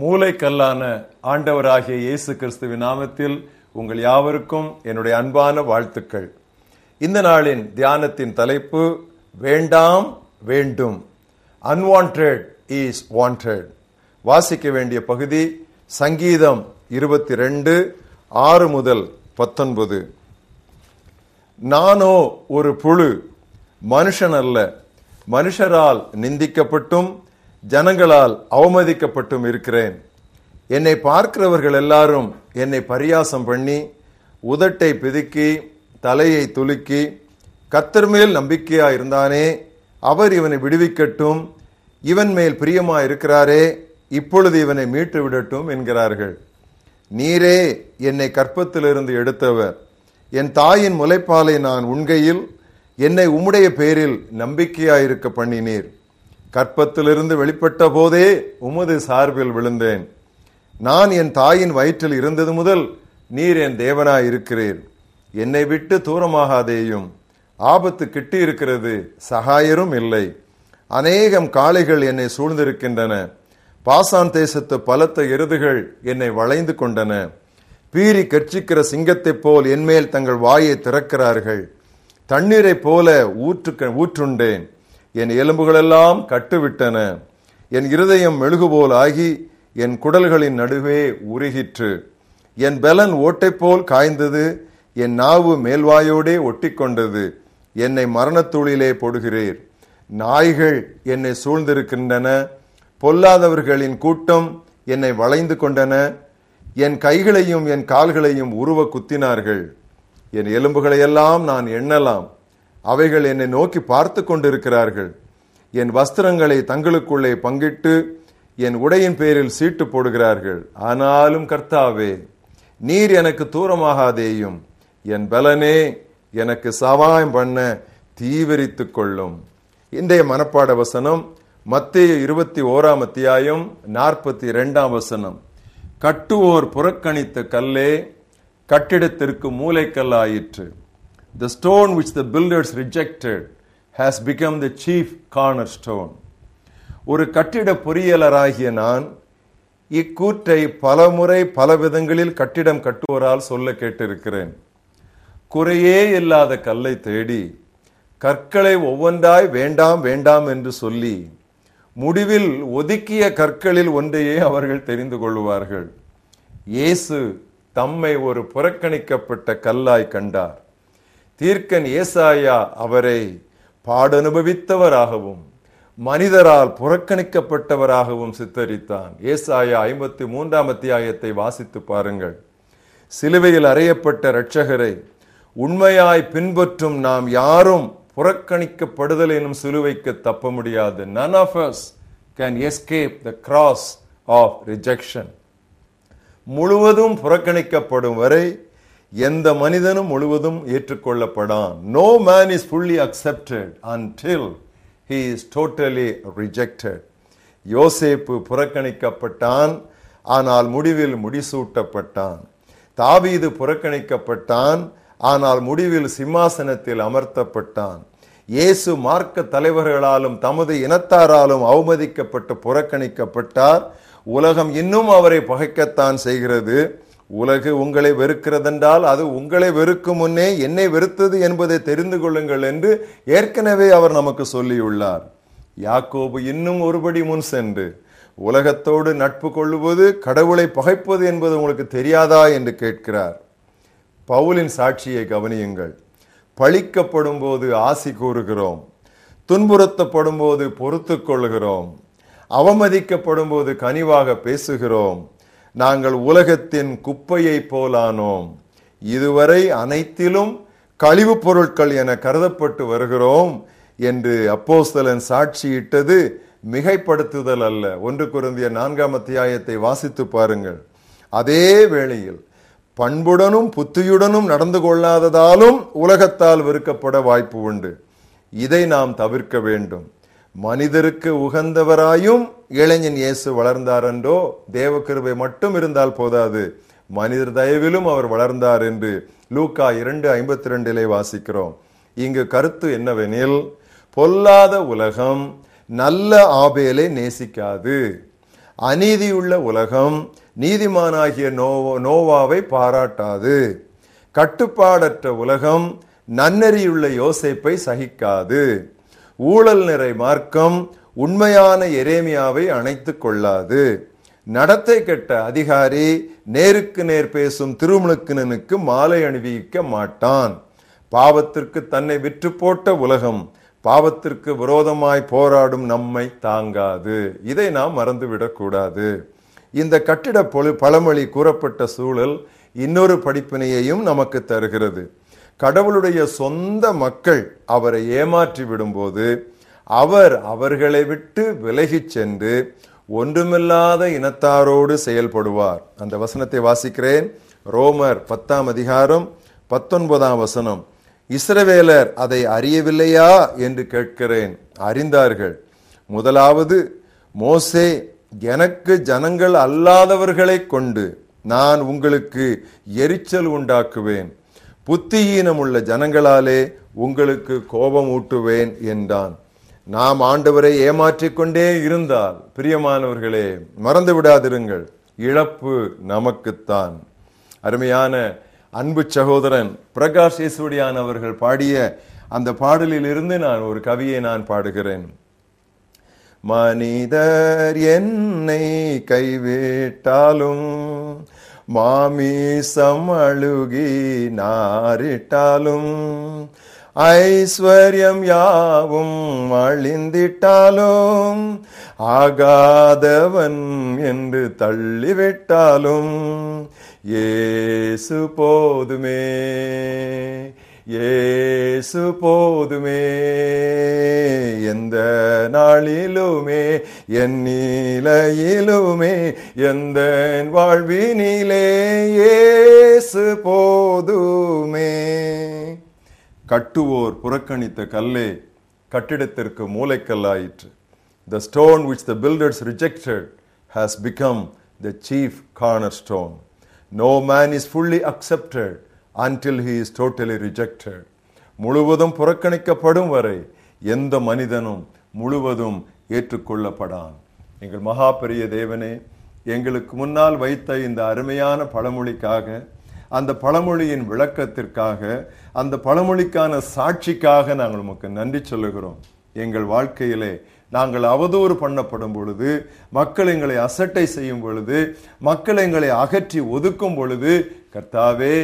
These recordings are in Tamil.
மூளைக்கல்லான ஆண்டவராகிய இயேசு கிறிஸ்துவின் நாமத்தில் உங்கள் யாவருக்கும் என்னுடைய அன்பான வாழ்த்துக்கள். இந்த நாளின் தியானத்தின் தலைப்பு வேண்டாம் வேண்டும். அன்வான்ட் இஸ் வாண்டட் வாசிக்க வேண்டிய பகுதி சங்கீதம் இருபத்தி ரெண்டு ஆறு முதல் பத்தொன்பது. நானோ ஒரு புழு மனுஷன் அல்ல மனுஷரால் நிந்திக்கப்பட்டும் ஜனங்களால் அவமதிக்கப்பட்டும் இருக்கிறேன். என்னை பார்க்கிறவர்கள் எல்லாரும் என்னை பரியாசம் பண்ணி உதட்டை பிதுக்கி தலையை துலுக்கி கத்தர் மேல் நம்பிக்கையா இருந்தானே அவர் இவனை விடுவிக்கட்டும் இவன் மேல் பிரியமா இருக்கிறாரே இப்பொழுது இவனை மீட்டு விடட்டும் என்கிறார்கள். நீரே என்னை கற்பத்திலிருந்து எடுத்தவர். என் தாயின் முலைப்பாலை நான் உண்கையில் என்னை உம்முடைய பேரில் நம்பிக்கையாயிருக்க பண்ணினீர். கற்பத்திலிருந்து வெளிப்பட்ட போதே உமது சார்பில் விழுந்தேன். நான் என் தாயின் வயிற்றில் இருந்தது முதல் நீர் என் தேவனாய் இருக்கிறீர் என்னை விட்டு தூரமாகாதேயும். ஆபத்து கிட்டி இருக்கிறது சகாயரும் இல்லை. அநேகம் காளைகள் என்னை சூழ்ந்திருக்கின்றன. பாசான் தேசத்து பலத்த எருதுகள் என்னை வளைந்து கொண்டன. பீறி கட்சிக்கிற சிங்கத்தைப் போல் என்மேல் தங்கள் வாயை திறக்கிறார்கள். தண்ணீரைப் போல ஊற்று ஊற்றுண்டேன். என் எலும்புகளெல்லாம் கட்டுவிட்டன. என் இருதயம் மெழுகுபோல் ஆகி என் குடல்களின் நடுவே உருகிற்று. என் பலன் ஓட்டை போல் காய்ந்தது என் நாவு மேல்வாயோடே ஒட்டி கொண்டது என்னை மரணத்தூளிலே போடுகிறீர். நாய்கள் என்னை சூழ்ந்திருக்கின்றன. பொல்லாதவர்களின் கூட்டம் என்னை வளைந்து கொண்டன. என் கைகளையும் என் கால்களையும் உருவ குத்தினார்கள். என் எலும்புகளையெல்லாம் நான் எண்ணலாம். அவைகள் என்னை நோக்கி பார்த்து கொண்டிருக்கிறார்கள். என் வஸ்திரங்களை தங்களுக்குள்ளே பங்கிட்டு என் உடையின் பேரில் சீட்டு போடுகிறார்கள். ஆனாலும் கர்த்தாவே நீர் எனக்கு தூரமாகாதேயும். என் பலனே எனக்கு சவாயம் பண்ண தீவிரித்து கொள்ளும். இன்றைய மனப்பாட வசனம் மத்திய இருபத்தி ஓராம் அத்தியாயம் நாற்பத்தி இரண்டாம் வசனம். கட்டுவோர் புறக்கணித்த கல்லே கட்டிடத்திற்கு மூளைக்கல்லாயிற்று The stone which the builders rejected has become the chief cornerstone. ஒரு கட்டிட பொறியியலராகிய நான் இக்கூற்றை பலமுறை பல விதங்களில் கட்டிடம் கட்டுவோரால் சொல்ல கேட்டிருக்கிறேன். குறையே இல்லாத கல்லை தேடி கற்களை ஒவ்வொன்றாய் வேண்டாம் வேண்டாம் என்று சொல்லி முடிவில் ஒதுக்கிய கற்களில் ஒன்றையே அவர்கள் தெரிந்து கொள்வார்கள் இயேசு தம்மை ஒரு புறக்கணிக்கப்பட்ட கல்லாய் கண்டார். தீர்க்கன் ஏசாயா அவரை பாடனுபவித்தவராகவும் மனிதரால் புறக்கணிக்கப்பட்டவராகவும் சித்தரித்தான். ஏசாயா ஐம்பத்தி மூன்றாம் அத்தியாயத்தை வாசித்து பாருங்கள். சிலுவையில் அறையப்பட்ட இரட்சகரை உண்மையாய் பின்பற்றும் நாம் யாரும் புறக்கணிக்கப்படுதல் எனும் சிலுவைக்கு தப்ப முடியாது none of us can escape the cross of rejection முழுவதும் புறக்கணிக்கப்படும் வரை எந்த மனிதனும் முழுவதும் ஏற்றுக்கொள்ளப்படான். No man is fully accepted until he is totally rejected யோசேப்பு புறக்கணிக்கப்பட்டான் ஆனால் முடிவில் முடிசூட்டப்பட்டான். தாவீது புறக்கணிக்கப்பட்டான் ஆனால் முடிவில் சிம்மாசனத்தில் அமர்த்தப்பட்டான். இயேசு மார்க்க தலைவர்களாலும் தமது இனத்தாராலும் அவமதிக்கப்பட்டு புறக்கணிக்கப்பட்டார். உலகம் இன்னும் அவரை பகைக்கத்தான் செய்கிறது. உலகு உங்களை வெறுக்கிறதென்றால் அது உங்களை வெறுக்கும் முன்னே என்னை வெறுத்தது என்பதை தெரிந்து கொள்ளுங்கள் என்று ஏற்கனவே அவர் நமக்கு சொல்லியுள்ளார். யாக்கோபு இன்னும் ஒருபடி முன் சென்று உலகத்தோடு நட்பு கொள்ளுவது கடவுளை பகைப்பது என்பது உங்களுக்கு தெரியாதா என்று கேட்கிறார். பவுலின் சாட்சியை கவனியுங்கள். பழிக்கப்படும் போது ஆசி கூறுகிறோம். துன்புறுத்தப்படும் போது பொறுத்து கொள்கிறோம் அவமதிக்கப்படும் போது கனிவாக பேசுகிறோம். நாங்கள் உலகத்தின் குப்பையை போலானோம். இதுவரை அனைத்திலும் கழிவுப் பொருட்கள் என கருதப்பட்டு வருகிறோம் என்று அப்போஸ்தலன் சாட்சியிட்டது மிகைப்படுத்துதல் அல்ல. ஒன்று குருந்திய நான்காம் அத்தியாயத்தை வாசித்து பாருங்கள். அதே வேளையில் பண்புடனும் புத்தியுடனும் நடந்து கொள்ளாததாலும் உலகத்தால் வெறுக்கப்பட வாய்ப்பு உண்டு. இதை நாம் தவிர்க்க வேண்டும். மனிதருக்கு உகந்தவராயும் இளைஞன் இயேசு வளர்ந்தார் என்றோ தேவ கிருபை மட்டும் இருந்தால் போதாது. மனிதர் தயவிலும் அவர் வளர்ந்தார் என்று லூக்கா இரண்டு ஐம்பத்தி ரெண்டிலே வாசிக்கிறோம். இங்கு கருத்து என்னவெனில் பொல்லாத உலகம் நல்ல ஆபேலை நேசிக்காது. அநீதியுள்ள உலகம் நீதிமானாகிய நோவோ நோவாவை பாராட்டாது. கட்டுப்பாடற்ற உலகம் நன்னெறியுள்ள யோசிப்பை சகிக்காது. ஊழல் நிறை மார்க்கம் உண்மையான எரேமியாவை அணைத்து கொள்ளாது. நடத்தை கெட்ட அதிகாரி நேருக்கு நேர் பேசும் திருமுழுக்கினனுக்கு மாலை அணிவிக்க மாட்டான். பாவத்திற்கு தன்னை விற்று போட்ட உலகம் பாவத்திற்கு விரோதமாய் போராடும் நம்மை தாங்காது. இதை நாம் மறந்துவிடக்கூடாது இந்த கட்டிட பொழு பழமொழி கூறப்பட்ட சூழல் இன்னொரு படிப்பினையையும் நமக்கு தருகிறது. கடவுளுடைய சொந்த மக்கள் அவரை ஏமாற்றி விடும்போது அவர் அவர்களை விட்டு விலகிச் சென்று ஒன்றுமில்லாத இனத்தாரோடு செயல்படுவார். அந்த வசனத்தை வாசிக்கிறேன். ரோமர் பத்தாம் அதிகாரம் பத்தொன்பதாம் வசனம். இஸ்ரவேலர் அதை அறியவில்லையா என்று கேட்கிறேன். அறிந்தார்கள். முதலாவது மோசே எனக்கு ஜனங்கள் அல்லாதவர்களை கொண்டு நான் உங்களுக்கு எரிச்சல் உண்டாக்குவேன். புத்தியீனம் உள்ள ஜனங்களாலே உங்களுக்கு கோபம் ஊட்டுவேன் என்றான். நாம் ஆண்டவரை ஏமாற்றிக் கொண்டே இருந்தால் பிரியமானவர்களே மறந்து விடாதிருங்கள். இழப்பு நமக்குத்தான். அருமையான அன்பு சகோதரன் பிரகாஷ் ஈஸ்வடியான் அவர்கள் பாடிய அந்த பாடலில் இருந்து நான் ஒரு கவியை நான் பாடுகிறேன். மனிதர் என்னை கைவிட்டாலும் மாமீசம் அழுகி நாரிட்டாலும் ஐஸ்வர்யம் யாவும் அழிந்திட்டாலும் ஆகாதவன் என்று தள்ளிவிட்டாலும் ஏசு போதுமே ஏசு போதுமே எந்த நாளிலுமே என் நிலையிலுமே எந்த வாழ்வினிலே ஏசு போதுமே. கட்டுவோர் புறக்கணித்த கல்லே கட்டிடத்திற்கு மூளைக்கல்லாயிற்று The stone which the builders rejected has become the chief cornerstone. No man is fully accepted until he is totally rejected. முழுவதும் புறக்கணிக்கப்படும் வரை எந்த மனிதனும் முழுவதும் ஏற்றுக்கொள்ளப்படான் எங்கள் மகா பெரிய தேவனே எங்களுக்கு முன்னால் வைத்த இந்த அருமையான பழமொழிக்காக அந்த பழமொழியின் விளக்கத்திற்காக அந்த பழமொழிக்கான சாட்சிக்காக நாங்கள் உமக்கு நன்றி சொல்லுகிறோம். எங்கள் வாழ்க்கையிலே நாங்கள் அவதூறு பண்ணப்படும் பொழுது மக்கள் எங்களை அசட்டை செய்யும் பொழுது மக்கள் எங்களை அகற்றி ஒதுக்கும் பொழுது கர்த்தாவே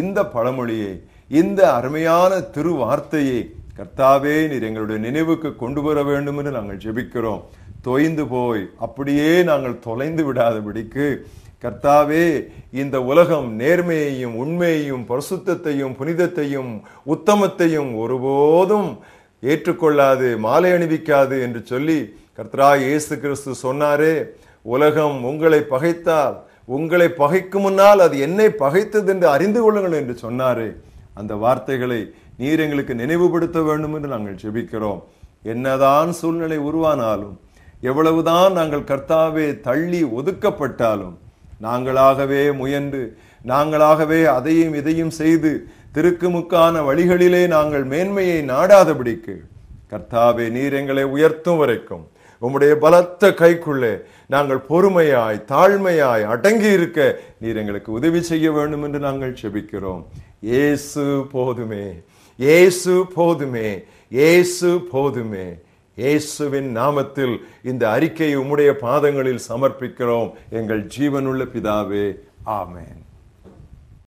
இந்த பழமொழியை இந்த அருமையான திரு வார்த்தையை கர்த்தாவே நீர் எங்களுடைய நினைவுக்கு கொண்டு வர வேண்டும் என்று நாங்கள் ஜெபிக்கிறோம். தொய்ந்து போய் அப்படியே நாங்கள் தொலைந்து விடாதபடிக்கு கர்த்தாவே இந்த உலகம் நேர்மையையும் உண்மையையும் பரிசுத்தத்தையும் புனிதத்தையும் உத்தமத்தையும் ஒருபோதும் ஏற்றுக்கொள்ளாது மாலை அணிவிக்காது என்று சொல்லி கர்த்தரா இயேசு கிறிஸ்து சொன்னாரே உலகம் உங்களை பகைத்தால் உங்களை பகைக்கும் முன்னால் அது என்னை பகைத்தது என்று அறிந்து கொள்ளுங்கள் என்று சொன்னாரே. அந்த வார்த்தைகளை நீர் எங்களுக்கு நினைவுபடுத்த வேண்டும் என்று நாங்கள் ஜெபிக்கிறோம். என்னதான் சூழ்நிலை உருவானாலும் எவ்வளவுதான் நாங்கள் கர்த்தாவே தள்ளி ஒதுக்கப்பட்டாலும் நாங்களாகவே முயன்று நாங்களாகவே அதையும் இதையும் செய்து திருக்குமுக்கான வழிகளிலே நாங்கள் மேன்மையை நாடாதபடிக்கு கர்த்தாவே நீர் எங்களை உயர்த்தும் வரைக்கும் உம்முடைய பலத்த கைக்குள்ளே நாங்கள் பொறுமையாய் தாழ்மையாய் அடங்கி இருக்க நீர் எங்களுக்கு உதவி செய்ய வேண்டும் என்று நாங்கள் செபிக்கிறோம். ஏசு போதுமே ஏசு போதுமே ஏசு போதுமே. இயேசுவின் நாமத்தில் இந்த அறிக்கையை உம்முடைய பாதங்களில் சமர்ப்பிக்கிறோம். எங்கள் ஜீவனுள்ள பிதாவே ஆமேன்.